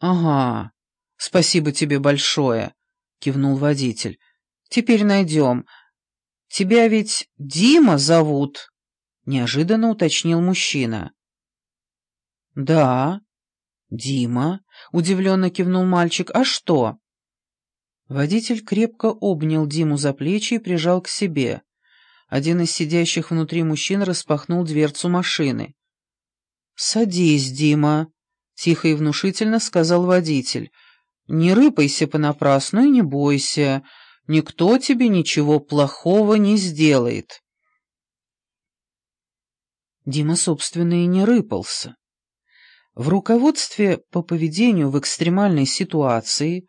«Ага, спасибо тебе большое», — кивнул водитель. «Теперь найдем. Тебя ведь Дима зовут?» — неожиданно уточнил мужчина. «Да, Дима», — удивленно кивнул мальчик. «А что?» Водитель крепко обнял Диму за плечи и прижал к себе. Один из сидящих внутри мужчин распахнул дверцу машины. «Садись, Дима», — тихо и внушительно сказал водитель. «Не рыпайся понапрасну и не бойся. Никто тебе ничего плохого не сделает». Дима, собственно, и не рыпался. В руководстве по поведению в экстремальной ситуации,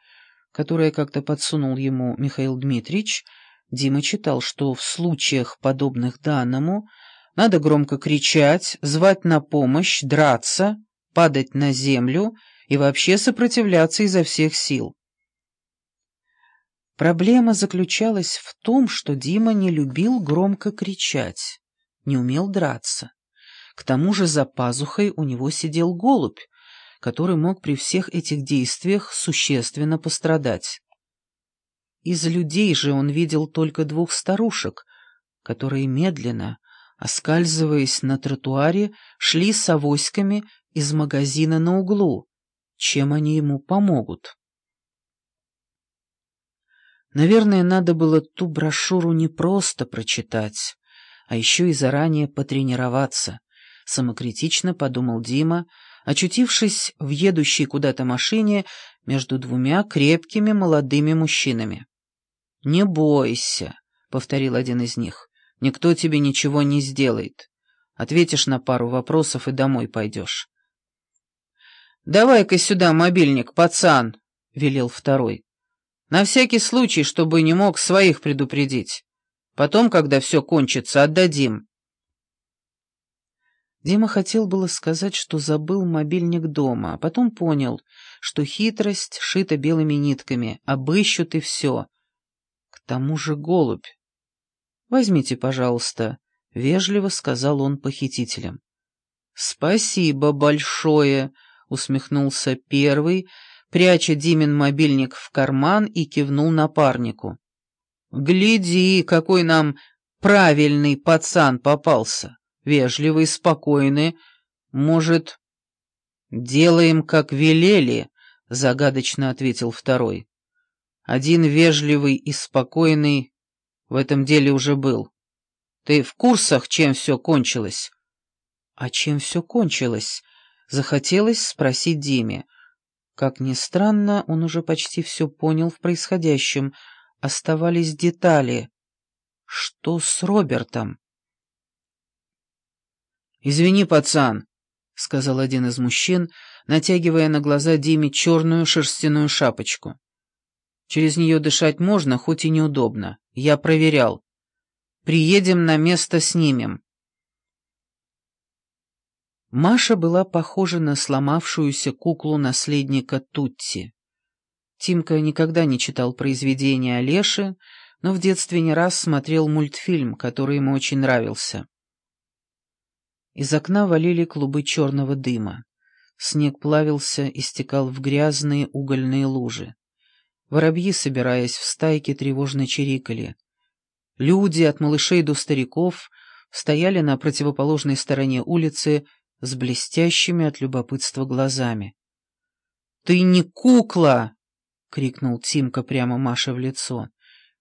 которое как-то подсунул ему Михаил Дмитриевич, Дима читал, что в случаях, подобных данному, надо громко кричать, звать на помощь, драться, падать на землю и вообще сопротивляться изо всех сил. Проблема заключалась в том, что Дима не любил громко кричать, не умел драться. К тому же за пазухой у него сидел голубь, который мог при всех этих действиях существенно пострадать. Из людей же он видел только двух старушек, которые медленно, оскальзываясь на тротуаре, шли с авоськами из магазина на углу. Чем они ему помогут? Наверное, надо было ту брошюру не просто прочитать, а еще и заранее потренироваться, самокритично подумал Дима, очутившись в едущей куда-то машине между двумя крепкими молодыми мужчинами. «Не бойся», — повторил один из них, — «никто тебе ничего не сделает. Ответишь на пару вопросов и домой пойдешь». «Давай-ка сюда мобильник, пацан», — велел второй. «На всякий случай, чтобы не мог своих предупредить. Потом, когда все кончится, отдадим». Дима хотел было сказать, что забыл мобильник дома, а потом понял, что хитрость шита белыми нитками, обыщут и все. К тому же голубь. «Возьмите, пожалуйста», — вежливо сказал он похитителям. «Спасибо большое», — усмехнулся первый, пряча Димин мобильник в карман и кивнул напарнику. «Гляди, какой нам правильный пацан попался!» вежливый, спокойный. Может, делаем, как велели, — загадочно ответил второй. Один вежливый и спокойный в этом деле уже был. Ты в курсах, чем все кончилось? А чем все кончилось? Захотелось спросить Диме. Как ни странно, он уже почти все понял в происходящем. Оставались детали. Что с Робертом? «Извини, пацан», — сказал один из мужчин, натягивая на глаза Диме черную шерстяную шапочку. «Через нее дышать можно, хоть и неудобно. Я проверял. Приедем на место, снимем». Маша была похожа на сломавшуюся куклу наследника Тутти. Тимка никогда не читал произведения Олеши, но в детстве не раз смотрел мультфильм, который ему очень нравился. Из окна валили клубы черного дыма. Снег плавился и стекал в грязные угольные лужи. Воробьи, собираясь в стайки, тревожно чирикали. Люди, от малышей до стариков, стояли на противоположной стороне улицы с блестящими от любопытства глазами. «Ты не кукла!» — крикнул Тимка прямо Маше в лицо.